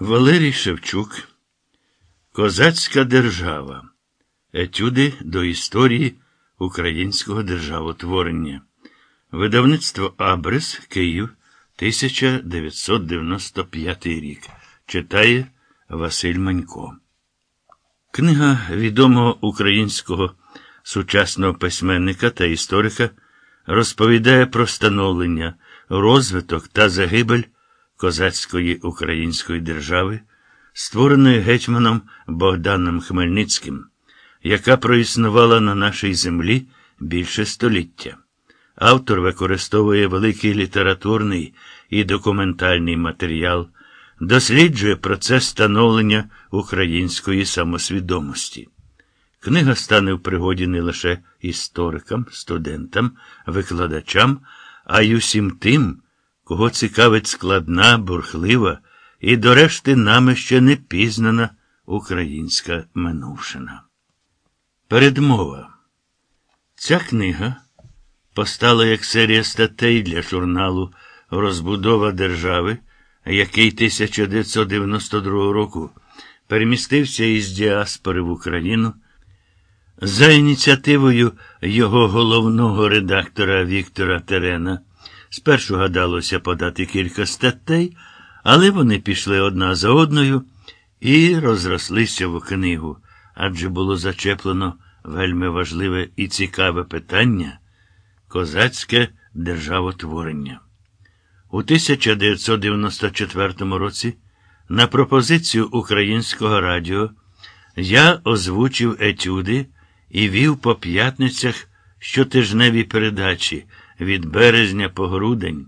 Валерій Шевчук Козацька держава. Етюди до історії українського державотворення. Видавництво Абрис Київ 1995 рік. Читає Василь Манько. Книга відомого українського сучасного письменника та історика розповідає про становлення, розвиток та загибель козацької української держави, створеної гетьманом Богданом Хмельницьким, яка проіснувала на нашій землі більше століття. Автор використовує великий літературний і документальний матеріал, досліджує процес становлення української самосвідомості. Книга стане в пригоді не лише історикам, студентам, викладачам, а й усім тим, кого цікавить складна, бурхлива і, до решти, нами ще не пізнана українська минувшина. Передмова. Ця книга постала як серія статей для журналу Розбудова держави, який 1992 року перемістився із діаспори в Україну. За ініціативою його головного редактора Віктора Терена. Спершу гадалося подати кілька статей, але вони пішли одна за одною і розрослися в книгу, адже було зачеплено вельми важливе і цікаве питання козацьке державотворення. У 1994 році на пропозицію Українського радіо я озвучив етюди і вів по п'ятницях щотижневі передачі від березня по грудень,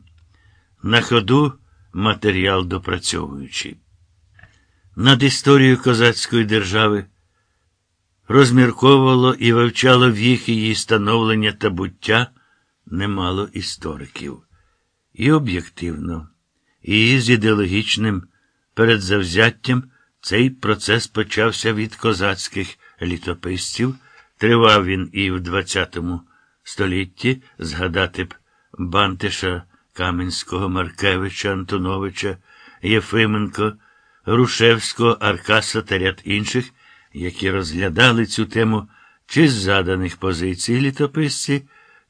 на ходу матеріал допрацьовуючи. Над історією козацької держави розмірковувало і вивчало вік її становлення та буття немало істориків. І об'єктивно, і з ідеологічним передзавзяттям цей процес почався від козацьких літописців, тривав він і в ХХ столітті згадати б Бантиша, Каменського, Маркевича, Антоновича, Єфименко, Рушевського, Аркаса та ряд інших, які розглядали цю тему чи з заданих позицій літописці,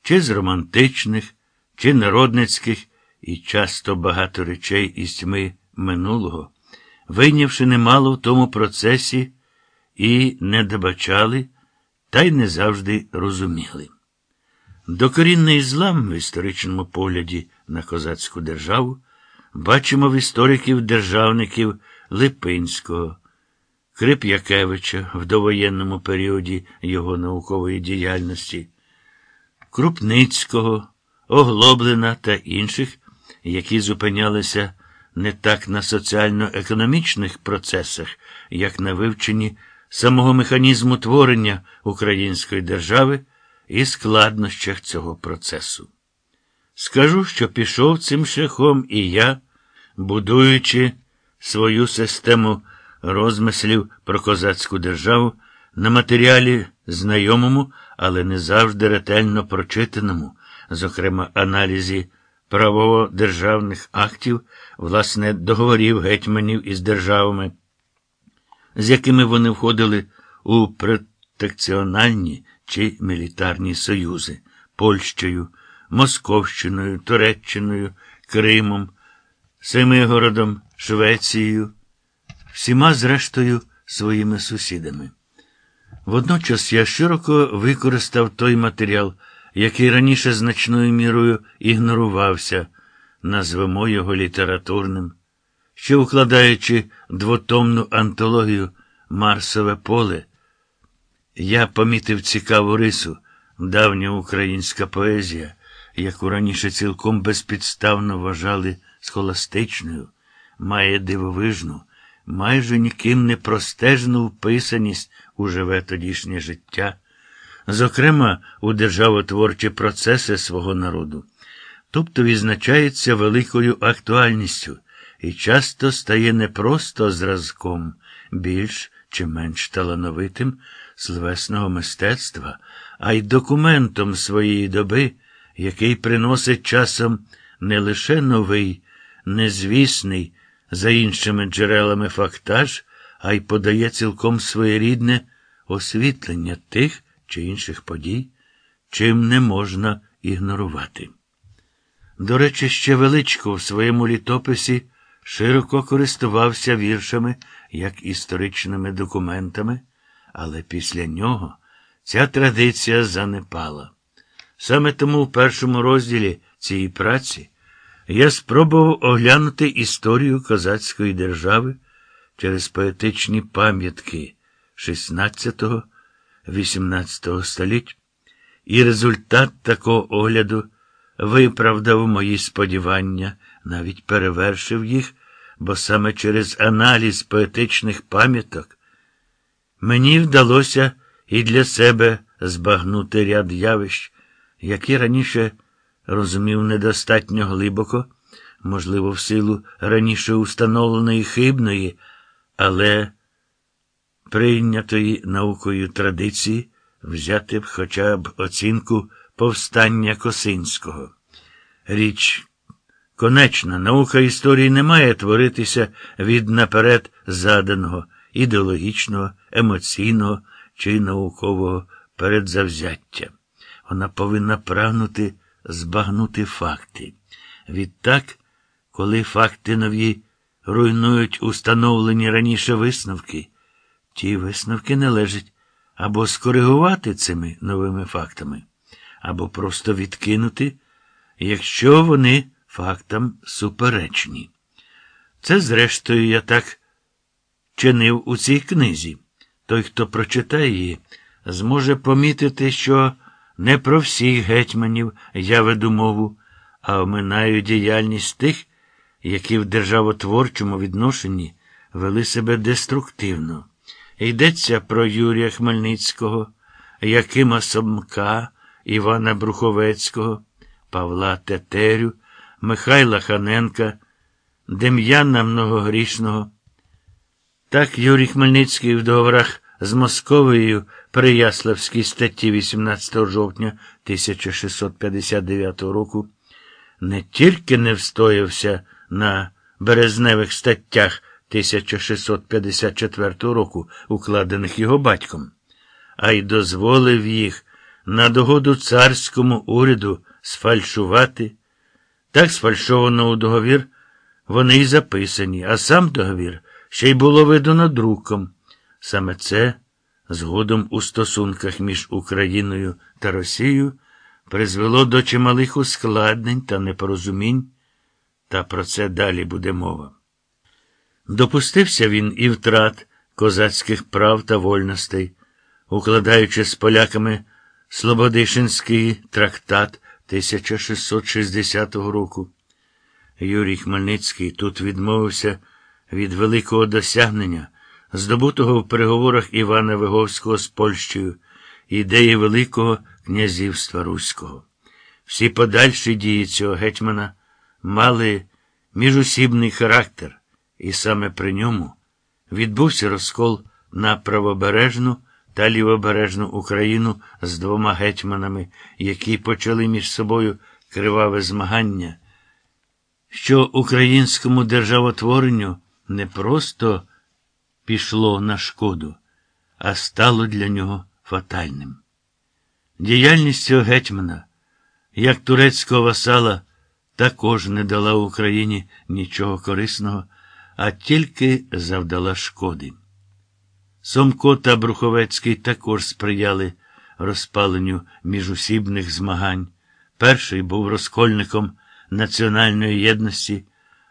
чи з романтичних, чи народницьких, і часто багато речей із тьми минулого, вийнявши немало в тому процесі і не добачали, та й не завжди розуміли. Докорінний злам в історичному погляді на козацьку державу бачимо в істориків-державників Липинського, Крип'якевича в довоєнному періоді його наукової діяльності, Крупницького, Оглоблена та інших, які зупинялися не так на соціально-економічних процесах, як на вивченні самого механізму творення української держави і складнощах цього процесу. Скажу, що пішов цим шляхом і я, будуючи свою систему розмислів про козацьку державу на матеріалі знайомому, але не завжди ретельно прочитаному, зокрема аналізі правово-державних актів, власне, договорів гетьманів із державами, з якими вони входили у протекціональні чи мілітарні союзи Польщею, Московщиною, Туреччиною, Кримом, Семигородом, Швецією, всіма, зрештою, своїми сусідами. Водночас я широко використав той матеріал, який раніше значною мірою ігнорувався, назвемо його літературним, що, укладаючи двотомну антологію Марсове поле. Я помітив цікаву рису, давня українська поезія, яку раніше цілком безпідставно вважали схоластичною, має дивовижну, майже ніким не простежну вписаність у живе тодішнє життя, зокрема у державотворчі процеси свого народу, тобто відзначається великою актуальністю і часто стає не просто зразком, більш чи менш талановитим словесного мистецтва, а й документом своєї доби, який приносить часом не лише новий, незвісний, за іншими джерелами фактаж, а й подає цілком своєрідне освітлення тих чи інших подій, чим не можна ігнорувати. До речі, ще величко в своєму літописі широко користувався віршами як історичними документами, але після нього ця традиція занепала. Саме тому в першому розділі цієї праці я спробував оглянути історію козацької держави через поетичні пам'ятки XVI-XVIII століть, і результат такого огляду виправдав мої сподівання, навіть перевершив їх, бо саме через аналіз поетичних пам'яток мені вдалося і для себе збагнути ряд явищ, які раніше розумів недостатньо глибоко, можливо, в силу раніше установленої хибної, але прийнятої наукою традиції взяти б хоча б оцінку повстання Косинського. Річ конечна, наука історії не має творитися від наперед заданого, ідеологічного, емоційного чи наукового передзавзяття. Вона повинна прагнути збагнути факти. Відтак, коли факти нові руйнують установлені раніше висновки, ті висновки належить або скоригувати цими новими фактами, або просто відкинути, якщо вони фактам суперечні. Це, зрештою, я так чинив у цій книзі. Той, хто прочитає її, зможе помітити, що не про всіх гетьманів я веду мову, а оминаю діяльність тих, які в державотворчому відношенні вели себе деструктивно. Йдеться про Юрія Хмельницького, Якима Сомка, Івана Бруховецького, Павла Тетерю, Михайла Ханенка, Дем'яна Многогрішного. Так Юрій Хмельницький в договорах з Московією при Яславській статті 18 жовтня 1659 року не тільки не встоявся на березневих статтях 1654 року, укладених його батьком, а й дозволив їх на догоду царському уряду сфальшувати. Так сфальшовано у договір вони й записані, а сам договір ще й було видано друком. Саме це згодом у стосунках між Україною та Росією призвело до чималих ускладнень та непорозумінь, та про це далі буде мова. Допустився він і втрат козацьких прав та вольностей, укладаючи з поляками Слободишинський трактат 1660 року. Юрій Хмельницький тут відмовився від великого досягнення, здобутого в переговорах Івана Виговського з Польщею, ідеї Великого князівства Руського. Всі подальші дії цього гетьмана мали міжусібний характер, і саме при ньому відбувся розкол на правобережну та лівобережну Україну з двома гетьманами, які почали між собою криваве змагання, що українському державотворенню не просто пішло на шкоду, а стало для нього фатальним. Діяльність цього гетьмана, як турецького васала, також не дала Україні нічого корисного, а тільки завдала шкоди. Сомко та Бруховецький також сприяли розпаленню міжусібних змагань. Перший був розкольником національної єдності,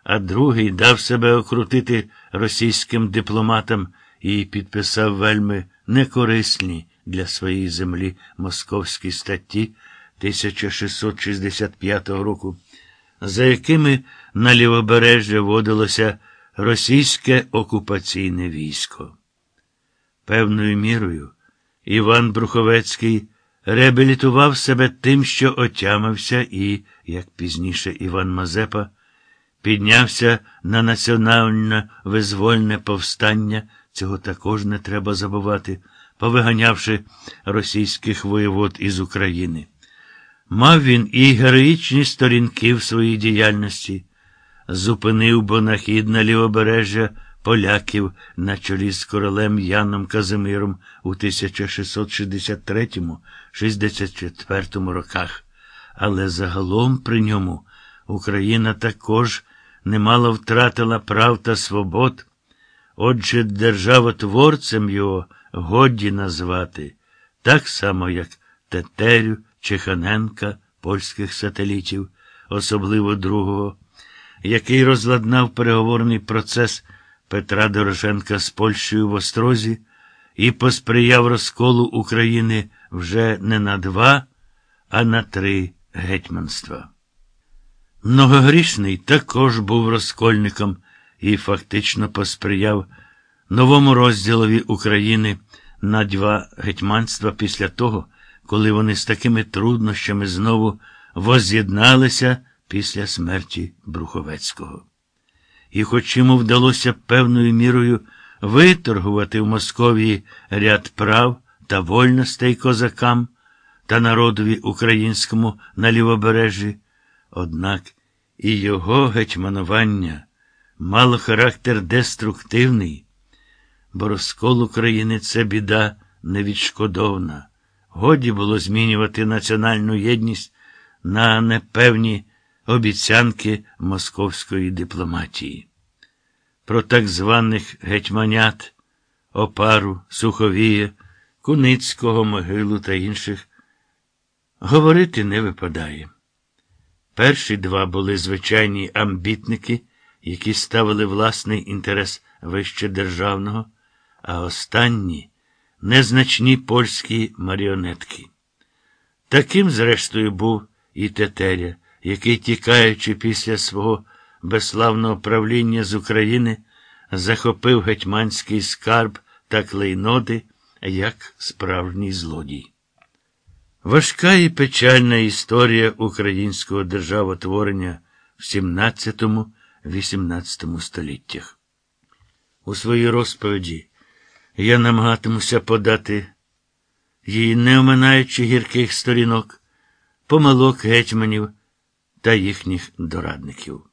а другий дав себе окрутити російським дипломатам і підписав вельми некорисні для своєї землі московські статті 1665 року, за якими на лівобережжя водилося російське окупаційне військо. Певною мірою Іван Бруховецький реабілітував себе тим, що отямився і, як пізніше Іван Мазепа, піднявся на національне визвольне повстання, цього також не треба забувати, повиганявши російських воєвод із України. Мав він і героїчні сторінки в своїй діяльності. зупинив бонахід на лівобережжя поляків на чолі з королем Яном Казимиром у 1663-64 роках. Але загалом при ньому Україна також немало втратила прав та свобод. Отже, державотворцем його годі назвати, так само, як Тетерю, Чеханенка, польських сателітів, особливо другого, який розладнав переговорний процес Петра Дорошенка з Польщею в Острозі і посприяв розколу України вже не на два, а на три гетьманства. Многогрішний також був розкольником і фактично посприяв новому розділові України на два гетьманства після того, коли вони з такими труднощами знову воз'єдналися після смерті Бруховецького. І хоч йому вдалося певною мірою виторгувати в Московії ряд прав та вольностей козакам та народові українському на лівобережжі, однак і його гетьманування мало характер деструктивний, бо розкол України це біда невідшкодовна. Годі було змінювати національну єдність на непевні обіцянки московської дипломатії. Про так званих гетьманят, Опару, Суховія, Куницького, Могилу та інших говорити не випадає. Перші два були звичайні амбітники, які ставили власний інтерес вище державного, а останні незначні польські маріонетки. Таким, зрештою, був і Тетеря, який, тікаючи після свого безславного правління з України, захопив гетьманський скарб та клейноди як справжній злодій. Важка і печальна історія українського державотворення в 17-18 століттях. У своїй розповіді я намагатимуся подати її, не оминаючи гірких сторінок, помилок гетьманів та їхніх дорадників.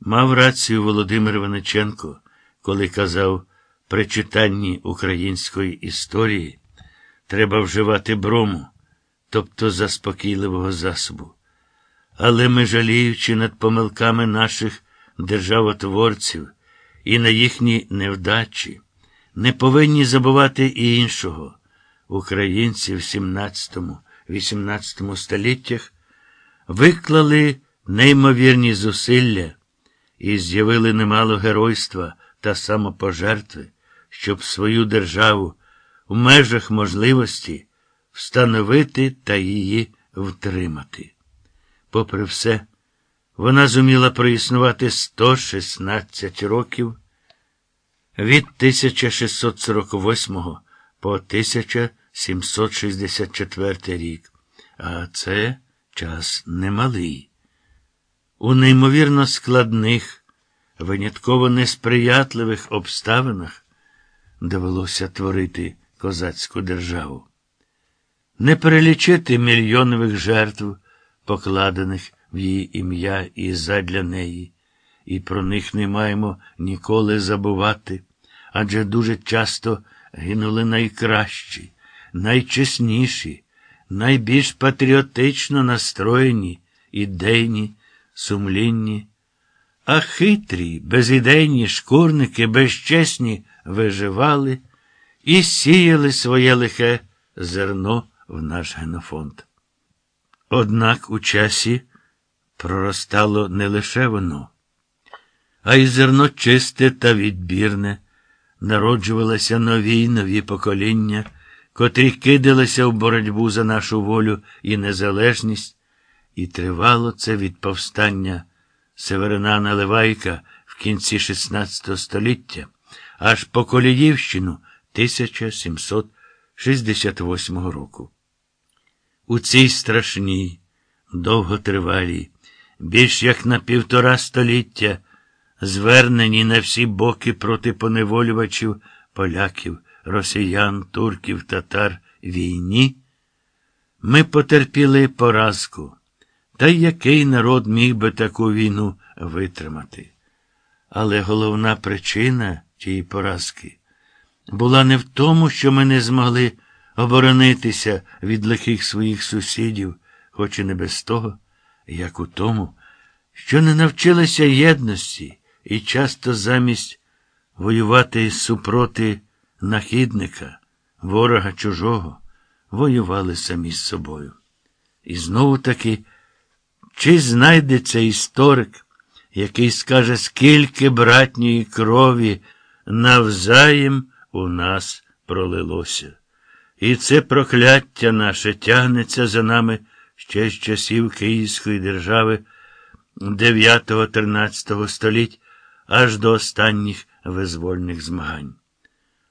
Мав рацію Володимир Вениченко, коли казав, при читанні української історії треба вживати брому тобто заспокійливого засобу. Але ми, жаліючи над помилками наших державотворців і на їхні невдачі, не повинні забувати і іншого. Українці в 17-18 століттях виклали неймовірні зусилля і з'явили немало геройства та самопожертви, щоб свою державу в межах можливості встановити та її втримати. Попри все, вона зуміла проіснувати 116 років від 1648 по 1764 рік, а це час немалий. У неймовірно складних, винятково несприятливих обставинах довелося творити козацьку державу не перелічити мільйонових жертв, покладених в її ім'я і задля неї, і про них не маємо ніколи забувати, адже дуже часто гинули найкращі, найчесніші, найбільш патріотично настроєні, ідейні, сумлінні, а хитрі, безідейні шкурники безчесні виживали і сіяли своє лихе зерно в наш генофонд. Однак у часі проростало не лише воно, а й зерно чисте та відбірне, народжувалися нові й нові покоління, котрі кидалися в боротьбу за нашу волю і незалежність, і тривало це від повстання Северина Наливайка в кінці XVI століття, аж по Коліївщину 1768 року. У цій страшній, довготривалій, більш як на півтора століття, звернені на всі боки проти поневолювачів поляків, росіян, турків, татар війні, ми потерпіли поразку. Та який народ міг би таку війну витримати. Але головна причина тієї поразки була не в тому, що ми не змогли оборонитися від лихих своїх сусідів, хоч і не без того, як у тому, що не навчилися єдності і часто замість воювати супроти нахідника, ворога чужого, воювали самі з собою. І знову таки, чи знайдеться історик, який скаже, скільки братньої крові навзаєм у нас пролилося. І це прокляття наше тягнеться за нами ще з часів Київської держави 9-13 століть аж до останніх визвольних змагань.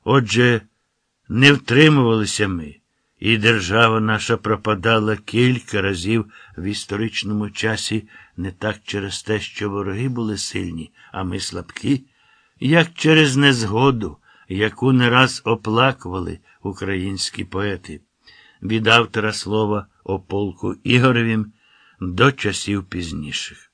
Отже, не втримувалися ми, і держава наша пропадала кілька разів в історичному часі не так через те, що вороги були сильні, а ми слабкі, як через незгоду, яку не раз оплакували українські поети, від автора слова о полку Ігоревім до часів пізніших.